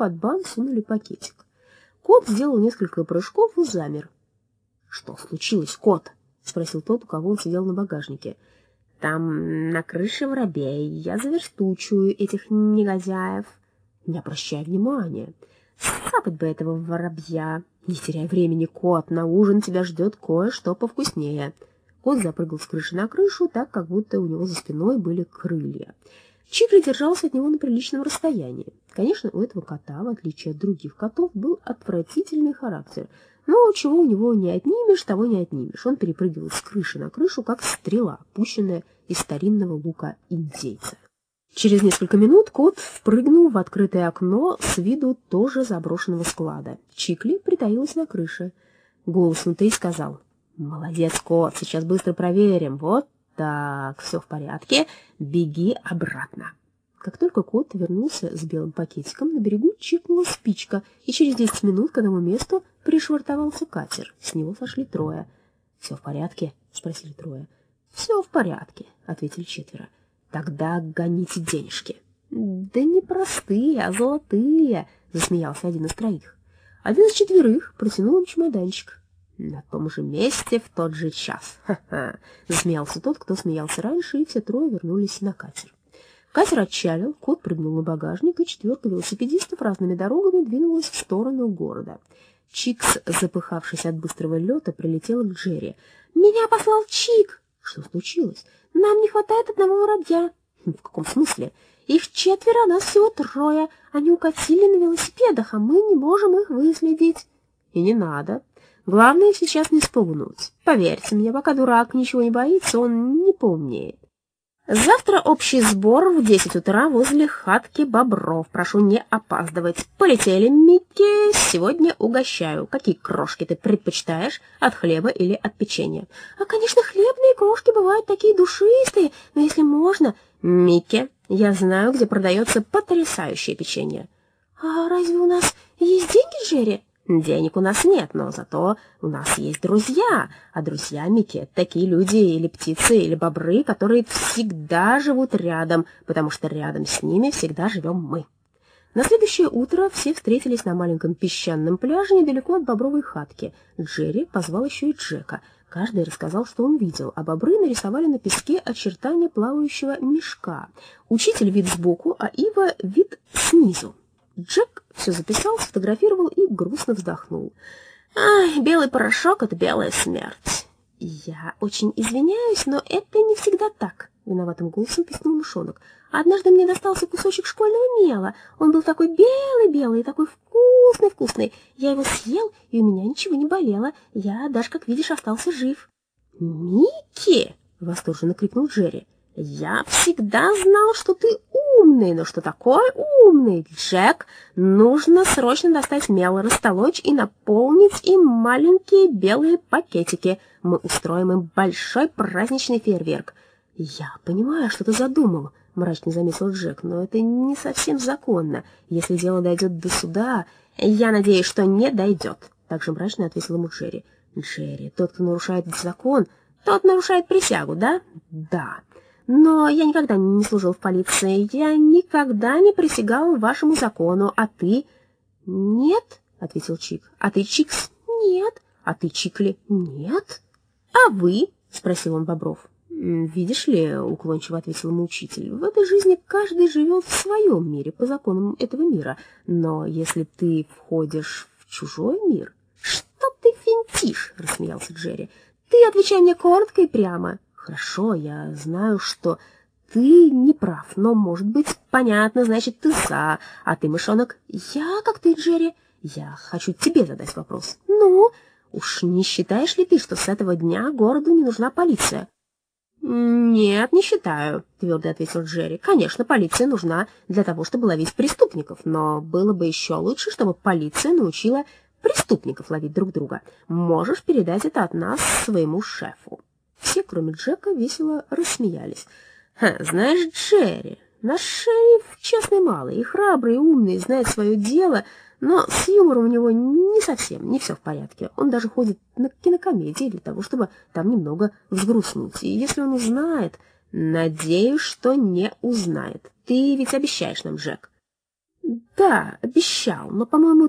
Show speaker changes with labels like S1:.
S1: под бан сунули пакетик. Кот сделал несколько прыжков и замер. — Что случилось, кот? — спросил тот, у кого он сидел на багажнике. — Там на крыше воробей. Я заверстучую этих негодяев. Не обращай внимания. Сапать бы этого воробья. Не теряй времени, кот. На ужин тебя ждет кое-что повкуснее. Кот запрыгал с крыши на крышу, так, как будто у него за спиной были крылья. Чикли держался от него на приличном расстоянии. Конечно, у этого кота, в отличие от других котов, был отвратительный характер. Но чего у него не отнимешь, того не отнимешь. Он перепрыгивал с крыши на крышу, как стрела, пущенная из старинного лука индейца. Через несколько минут кот впрыгнул в открытое окно с виду тоже заброшенного склада. Чикли притаилась на крыше. Голос внутри сказал, «Молодец, кот, сейчас быстро проверим. Вот так, все в порядке, беги обратно». Как только кот вернулся с белым пакетиком, на берегу чикнула спичка, и через десять минут к этому месту пришвартовался катер. С него сошли трое. «Все в порядке?» — спросили трое. «Все в порядке», — ответили четверо. Тогда гоните денежки. Да не простые, а золотые, засмеялся один из троих. Один из четверых протянул им чемоданчик. На том же месте в тот же час. Ха-ха, засмеялся тот, кто смеялся раньше, и все трое вернулись на катер. Катер отчалил, кот прыгнул на багажник, и четверка велосипедистов разными дорогами двинулась в сторону города. Чикс, запыхавшись от быстрого лета, прилетела к Джерри. «Меня послал Чик!» «Что случилось?» Нам не хватает одного воробья. В каком смысле? Их четверо, нас всего трое. Они укатили на велосипедах, а мы не можем их выследить. И не надо. Главное сейчас не спугнуть. Поверьте мне, пока дурак ничего не боится, он не поумнеет. Завтра общий сбор в десять утра возле хатки бобров. Прошу не опаздывать. Полетели, Микки. Сегодня угощаю. Какие крошки ты предпочитаешь? От хлеба или от печенья? А, конечно, хлебные крошки бывают такие душистые, но если можно... Микки, я знаю, где продается потрясающее печенье. А разве у нас есть деньги, Джерри? Денег у нас нет, но зато у нас есть друзья, а друзья Микки — такие люди или птицы, или бобры, которые всегда живут рядом, потому что рядом с ними всегда живем мы. На следующее утро все встретились на маленьком песчаном пляже недалеко от бобровой хатки. Джерри позвал еще и Джека. Каждый рассказал, что он видел, а бобры нарисовали на песке очертания плавающего мешка. Учитель вид сбоку, а Ива вид снизу. Джек все записал, сфотографировал и грустно вздохнул. «Ай, белый порошок — это белая смерть». «Я очень извиняюсь, но это не всегда так», — виноватым голосом пискнул мышонок. «Однажды мне достался кусочек школьного мела. Он был такой белый-белый, такой вкусный-вкусный. Я его съел, и у меня ничего не болело. Я даже, как видишь, остался жив». «Микки!» — восторженно крикнул Джерри. «Я всегда знал, что ты умный, но что такой умный, Джек? Нужно срочно достать мел, растолочь и наполнить им маленькие белые пакетики. Мы устроим им большой праздничный фейерверк». «Я понимаю, что ты задумал», — мрачно заметил Джек, «но это не совсем законно. Если дело дойдет до суда, я надеюсь, что не дойдет», — также мрачно ответил ему Джерри. «Джерри, тот, кто нарушает закон, тот нарушает присягу, да?» «Да». Но я никогда не служил в полиции, я никогда не присягал вашему закону, а ты... — Нет, — ответил Чик. — А ты, Чикс? — Нет. — А ты, Чикли? — Нет. — А вы? — спросил он Бобров. — Видишь ли, — уклончиво ответил ему учитель, — в этой жизни каждый живет в своем мире, по законам этого мира. Но если ты входишь в чужой мир... — Что ты финтишь? — рассмеялся Джерри. — Ты отвечай мне коротко и прямо. — Хорошо, я знаю, что ты не прав, но, может быть, понятно, значит, ты за, а ты, мышонок, я, как ты, Джерри. Я хочу тебе задать вопрос. Ну, уж не считаешь ли ты, что с этого дня городу не нужна полиция? «Нет, не считаю», — твердо ответил Джерри. «Конечно, полиция нужна для того, чтобы ловить преступников, но было бы еще лучше, чтобы полиция научила преступников ловить друг друга. Можешь передать это от нас своему шефу». Все, кроме Джека, весело рассмеялись. «Знаешь, Джерри, наш шериф честный малый, и храбрый, и умный, знает свое дело, но с юмором у него не совсем, не все в порядке. Он даже ходит на кинокомедии для того, чтобы там немного взгрустнуть. И если он узнает, надеюсь, что не узнает. Ты ведь обещаешь нам, Джек?» Да, обещал, но, по-моему,